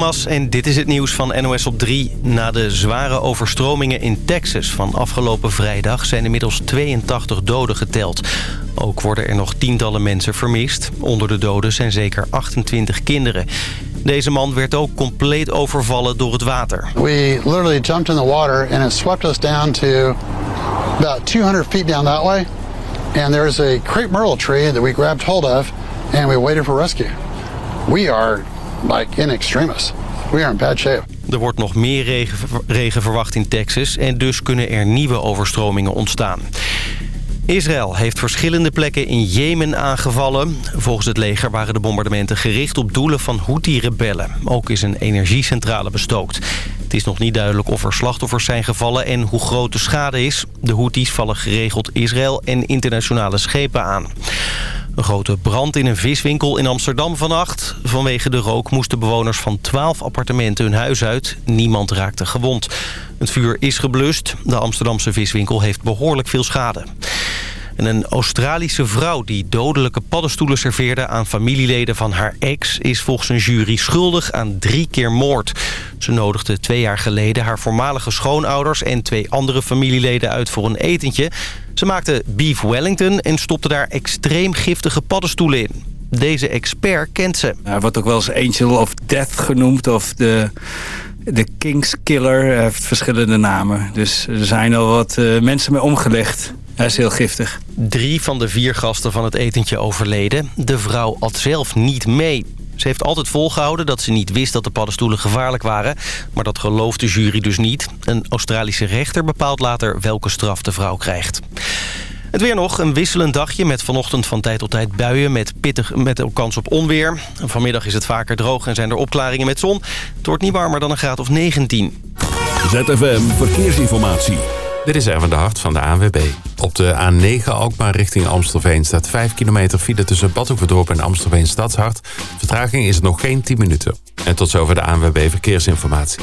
Thomas en dit is het nieuws van NOS op 3. Na de zware overstromingen in Texas van afgelopen vrijdag... zijn inmiddels 82 doden geteld. Ook worden er nog tientallen mensen vermist. Onder de doden zijn zeker 28 kinderen. Deze man werd ook compleet overvallen door het water. We literally jumped in the water and it swept us down to about 200 feet down that way. And there's a crepe myrtle tree that we grabbed hold of and we waited for rescue. We are like in extremis. We are in bad shape. Er wordt nog meer regen, regen verwacht in Texas en dus kunnen er nieuwe overstromingen ontstaan. Israël heeft verschillende plekken in Jemen aangevallen. Volgens het leger waren de bombardementen gericht op doelen van Houthi-rebellen. Ook is een energiecentrale bestookt. Het is nog niet duidelijk of er slachtoffers zijn gevallen en hoe groot de schade is. De Houthis vallen geregeld Israël en internationale schepen aan. Een grote brand in een viswinkel in Amsterdam vannacht. Vanwege de rook moesten bewoners van 12 appartementen hun huis uit. Niemand raakte gewond. Het vuur is geblust. De Amsterdamse viswinkel heeft behoorlijk veel schade. En een Australische vrouw die dodelijke paddenstoelen serveerde aan familieleden van haar ex... is volgens een jury schuldig aan drie keer moord. Ze nodigde twee jaar geleden haar voormalige schoonouders... en twee andere familieleden uit voor een etentje. Ze maakte beef Wellington en stopte daar extreem giftige paddenstoelen in. Deze expert kent ze. Hij wordt ook wel eens Angel of Death genoemd of de... De King's Killer heeft verschillende namen. Dus er zijn al wat uh, mensen mee omgelegd. Hij is heel giftig. Drie van de vier gasten van het etentje overleden. De vrouw at zelf niet mee. Ze heeft altijd volgehouden dat ze niet wist dat de paddenstoelen gevaarlijk waren. Maar dat gelooft de jury dus niet. Een Australische rechter bepaalt later welke straf de vrouw krijgt. Het weer nog, een wisselend dagje met vanochtend van tijd tot tijd buien... met, pittig, met ook kans op onweer. Vanmiddag is het vaker droog en zijn er opklaringen met zon. Het wordt niet warmer dan een graad of 19. ZFM Verkeersinformatie. Dit is even de hart van de ANWB. Op de A9 Alkmaar richting Amstelveen staat 5 kilometer file tussen Badhoevedorp en Amstelveen Stadshart. Vertraging is nog geen 10 minuten. En tot zover de ANWB Verkeersinformatie.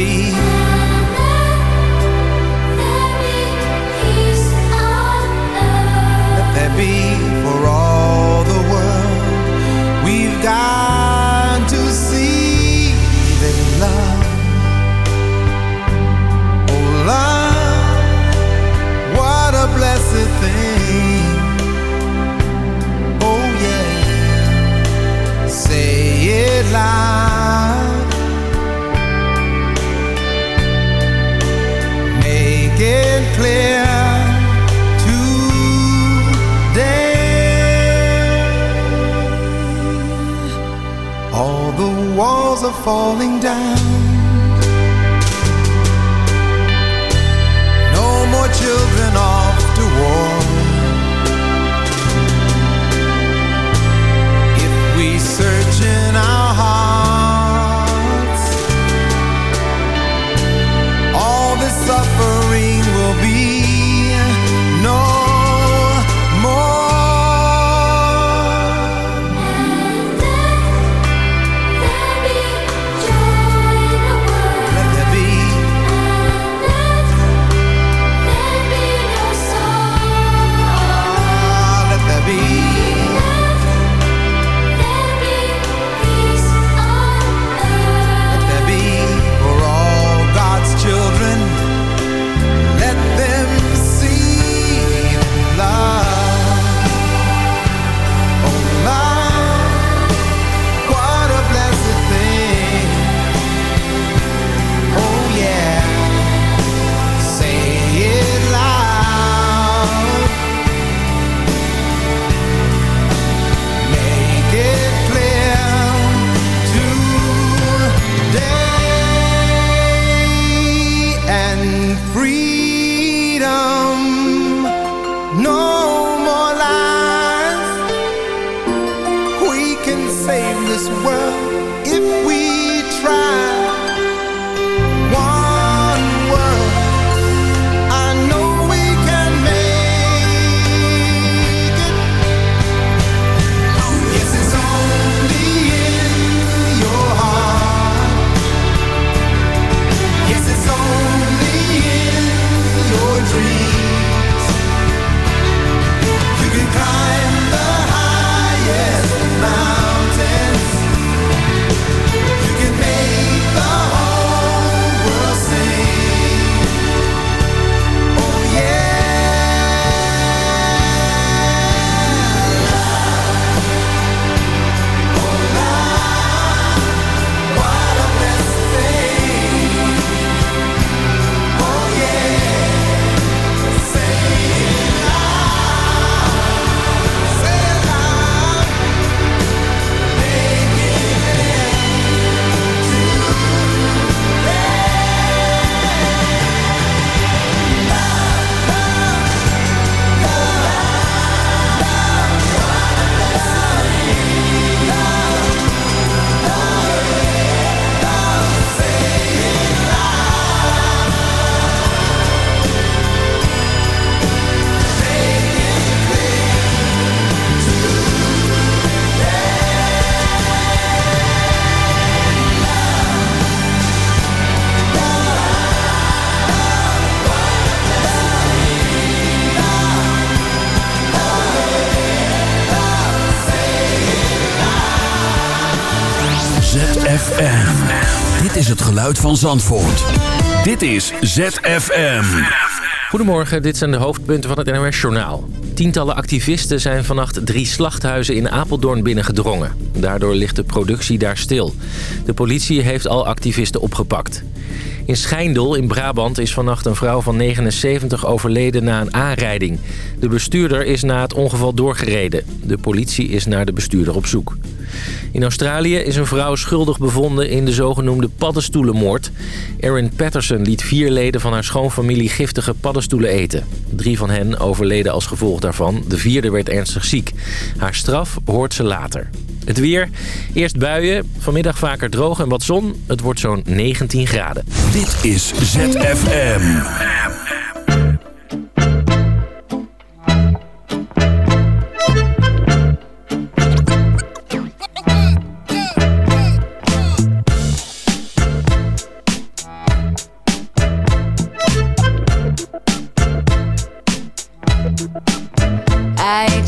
be. Is het geluid van Zandvoort. Dit is ZFM. Goedemorgen, dit zijn de hoofdpunten van het NOS-journaal. Tientallen activisten zijn vannacht drie slachthuizen in Apeldoorn binnengedrongen. Daardoor ligt de productie daar stil. De politie heeft al activisten opgepakt. In Schijndel in Brabant is vannacht een vrouw van 79 overleden na een aanrijding. De bestuurder is na het ongeval doorgereden. De politie is naar de bestuurder op zoek. In Australië is een vrouw schuldig bevonden in de zogenoemde paddenstoelenmoord. Erin Patterson liet vier leden van haar schoonfamilie giftige paddenstoelen eten. Drie van hen overleden als gevolg daarvan. De vierde werd ernstig ziek. Haar straf hoort ze later. Het weer. Eerst buien. Vanmiddag vaker droog en wat zon. Het wordt zo'n 19 graden. Dit is ZFM.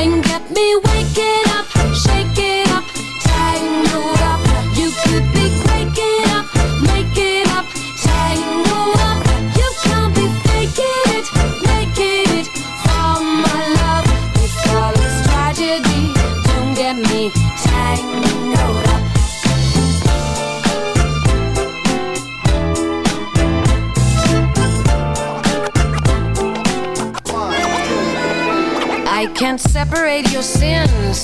And get me waking up, shaking